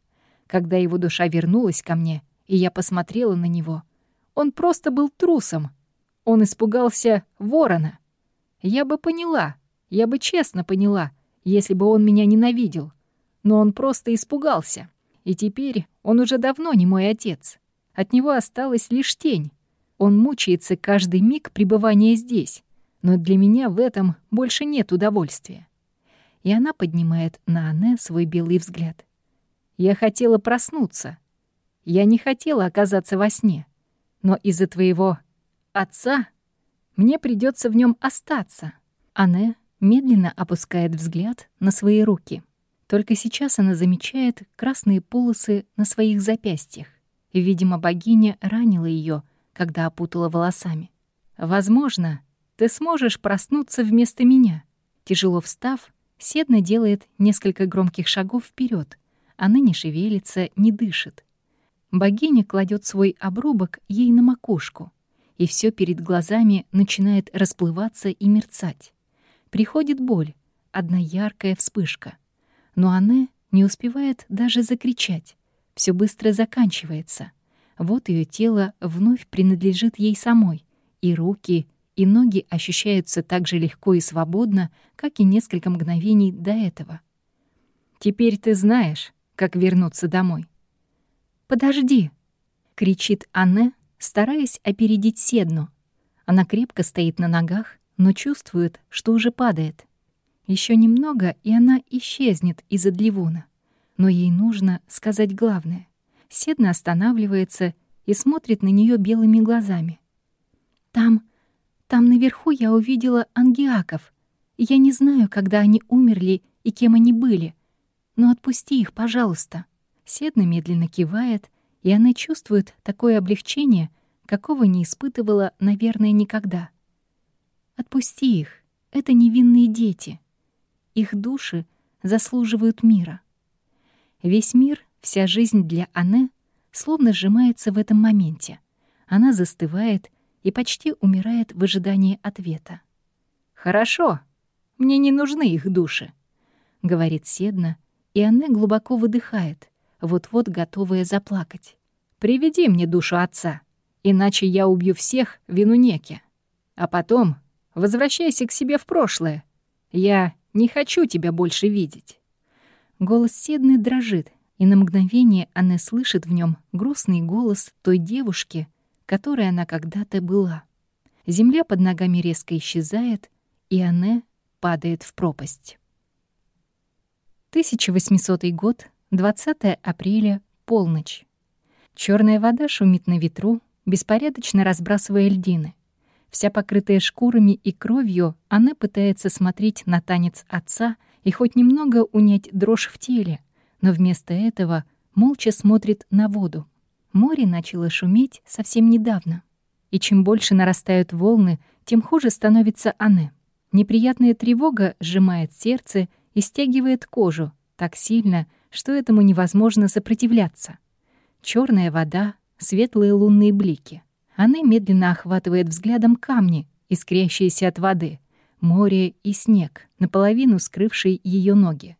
когда его душа вернулась ко мне, и я посмотрела на него, он просто был трусом. Он испугался ворона. Я бы поняла, я бы честно поняла, если бы он меня ненавидел. Но он просто испугался. И теперь он уже давно не мой отец. От него осталась лишь тень. Он мучается каждый миг пребывания здесь. Но для меня в этом больше нет удовольствия. И она поднимает на Анне свой белый взгляд. Я хотела проснуться. Я не хотела оказаться во сне. Но из-за твоего отца мне придется в нем остаться. Анне медленно опускает взгляд на свои руки. Только сейчас она замечает красные полосы на своих запястьях. Видимо, богиня ранила ее, когда опутала волосами. «Возможно, ты сможешь проснуться вместо меня». Тяжело встав, Седна делает несколько громких шагов вперед. Она не шевелится, не дышит. Богиня кладет свой обрубок ей на макушку, и все перед глазами начинает расплываться и мерцать. Приходит боль, одна яркая вспышка. Но она не успевает даже закричать. Все быстро заканчивается. Вот ее тело вновь принадлежит ей самой, и руки, и ноги ощущаются так же легко и свободно, как и несколько мгновений до этого. «Теперь ты знаешь, как вернуться домой». «Подожди!» — кричит Анне, стараясь опередить Седну. Она крепко стоит на ногах, но чувствует, что уже падает. Еще немного, и она исчезнет из-за длевуна. Но ей нужно сказать главное. Седна останавливается и смотрит на нее белыми глазами. «Там, там наверху я увидела ангиаков. Я не знаю, когда они умерли и кем они были. Но отпусти их, пожалуйста». Седна медленно кивает, и она чувствует такое облегчение, какого не испытывала, наверное, никогда. Отпусти их. Это невинные дети. Их души заслуживают мира. Весь мир, вся жизнь для Анне словно сжимается в этом моменте. Она застывает и почти умирает в ожидании ответа. «Хорошо, мне не нужны их души», — говорит Седна, и Анне глубоко выдыхает, вот-вот готовая заплакать. «Приведи мне душу отца, иначе я убью всех в Винунеке. А потом Возвращайся к себе в прошлое. Я не хочу тебя больше видеть». Голос Седны дрожит, и на мгновение она слышит в нем грустный голос той девушки, которой она когда-то была. Земля под ногами резко исчезает, и Анне падает в пропасть. 1800 год, 20 апреля, полночь. Черная вода шумит на ветру, беспорядочно разбрасывая льдины. Вся покрытая шкурами и кровью, она пытается смотреть на танец отца и хоть немного унять дрожь в теле, но вместо этого молча смотрит на воду. Море начало шуметь совсем недавно. И чем больше нарастают волны, тем хуже становится Анне. Неприятная тревога сжимает сердце и стягивает кожу так сильно, что этому невозможно сопротивляться. Черная вода, светлые лунные блики — она медленно охватывает взглядом камни, искрящиеся от воды, море и снег, наполовину скрывший ее ноги.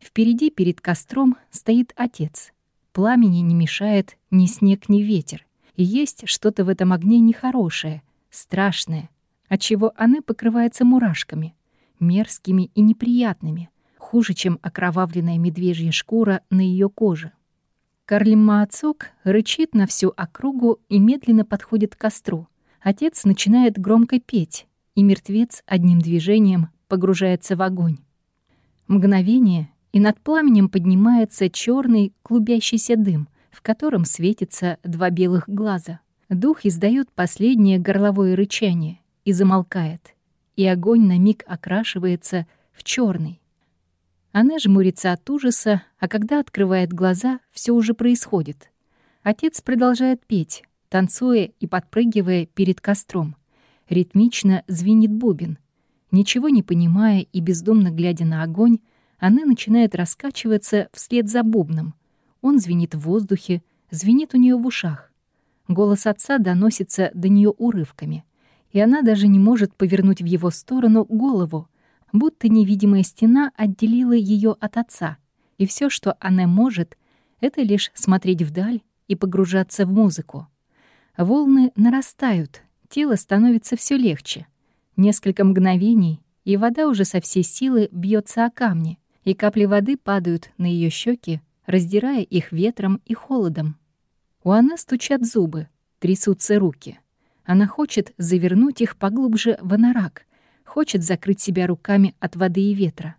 Впереди перед костром стоит отец. Пламени не мешает ни снег, ни ветер. И есть что-то в этом огне нехорошее, страшное, отчего она покрывается мурашками, мерзкими и неприятными, хуже, чем окровавленная медвежья шкура на ее коже. Карлим Маацок рычит на всю округу и медленно подходит к костру, Отец начинает громко петь, и мертвец одним движением погружается в огонь. Мгновение, и над пламенем поднимается черный клубящийся дым, в котором светится два белых глаза. Дух издает последнее горловое рычание и замолкает, и огонь на миг окрашивается в черный. Она жмурится от ужаса, а когда открывает глаза, все уже происходит. Отец продолжает петь, танцуя и подпрыгивая перед костром. Ритмично звенит бубен. Ничего не понимая и бездумно глядя на огонь, она начинает раскачиваться вслед за бубном. Он звенит в воздухе, звенит у нее в ушах. Голос отца доносится до нее урывками, и она даже не может повернуть в его сторону голову, будто невидимая стена отделила ее от отца, и все, что она может, это лишь смотреть вдаль и погружаться в музыку. Волны нарастают, тело становится все легче. Несколько мгновений, и вода уже со всей силы бьется о камни, и капли воды падают на ее щеки, раздирая их ветром и холодом. У Анны стучат зубы, трясутся руки. Она хочет завернуть их поглубже в анорак, хочет закрыть себя руками от воды и ветра.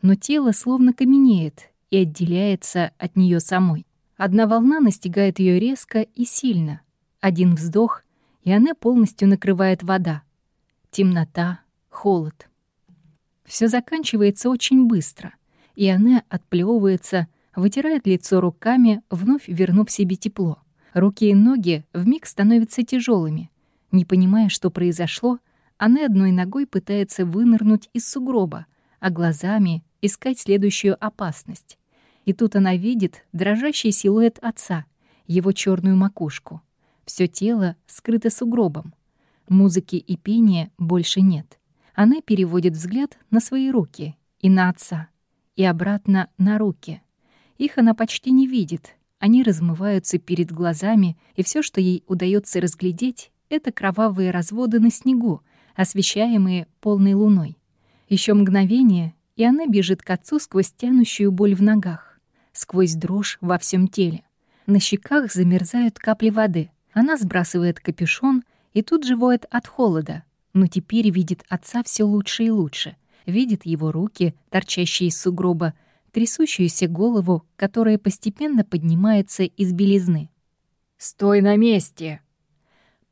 Но тело словно каменеет и отделяется от нее самой. Одна волна настигает ее резко и сильно, один вздох, и она полностью накрывает вода. Темнота, холод. Все заканчивается очень быстро, и она отплевывается, вытирает лицо руками, вновь вернув себе тепло. Руки и ноги вмиг становятся тяжелыми. Не понимая, что произошло, она одной ногой пытается вынырнуть из сугроба, а глазами искать следующую опасность. И тут она видит дрожащий силуэт отца, его черную макушку. Все тело скрыто сугробом. Музыки и пения больше нет. Она переводит взгляд на свои руки и на отца, и обратно на руки. Их она почти не видит. Они размываются перед глазами, и все, что ей удается разглядеть, это кровавые разводы на снегу, освещаемые полной луной. Еще мгновение, и она бежит к отцу сквозь тянущую боль в ногах, сквозь дрожь во всем теле. На щеках замерзают капли воды. Она сбрасывает капюшон и тут же воет от холода, но теперь видит отца все лучше и лучше. Видит его руки, торчащие из сугроба, трясущуюся голову, которая постепенно поднимается из белизны. «Стой на месте!»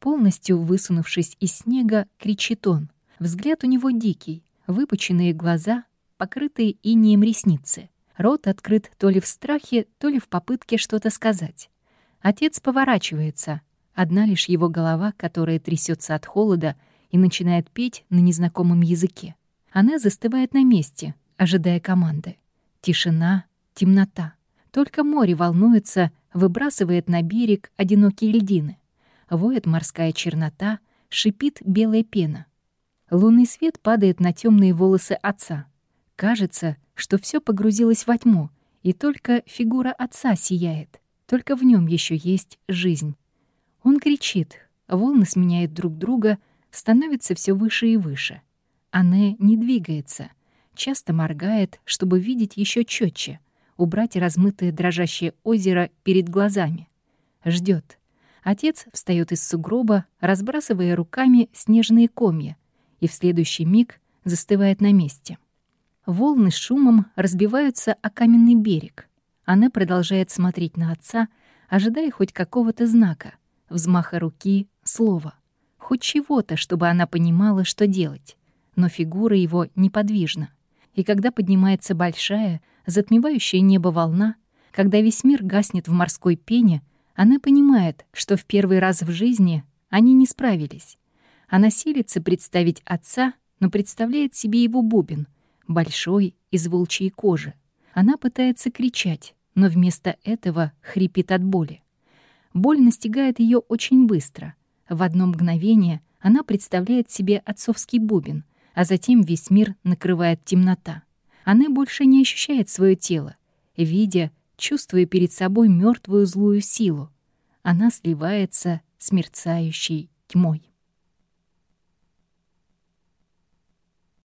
Полностью высунувшись из снега, кричит он. Взгляд у него дикий, выпученные глаза, покрытые инеем ресницы. Рот открыт то ли в страхе, то ли в попытке что-то сказать. Отец поворачивается, Одна лишь его голова, которая трясется от холода и начинает петь на незнакомом языке. Она застывает на месте, ожидая команды. Тишина, темнота. Только море волнуется, выбрасывает на берег одинокие льдины. Воет морская чернота, шипит белая пена. Лунный свет падает на темные волосы отца. Кажется, что все погрузилось во тьму, и только фигура отца сияет. Только в нем еще есть жизнь. Он кричит, волны сменяют друг друга, становятся все выше и выше. Она не двигается, часто моргает, чтобы видеть еще четче, убрать размытое дрожащее озеро перед глазами. Ждет. Отец встает из сугроба, разбрасывая руками снежные комья, и в следующий миг застывает на месте. Волны с шумом разбиваются о каменный берег. Она продолжает смотреть на отца, ожидая хоть какого-то знака — взмаха руки, слова. Хоть чего-то, чтобы она понимала, что делать. Но фигура его неподвижна. И когда поднимается большая, затмевающая небо волна, когда весь мир гаснет в морской пене, она понимает, что в первый раз в жизни они не справились. Она силится представить отца, но представляет себе его бубен, большой, из волчьей кожи. Она пытается кричать, но вместо этого хрипит от боли. Боль настигает ее очень быстро. В одно мгновение она представляет себе отцовский бубен, а затем весь мир накрывает темнота. Она больше не ощущает свое тело, видя, чувствуя перед собой мертвую злую силу. Она сливается с мерцающей тьмой.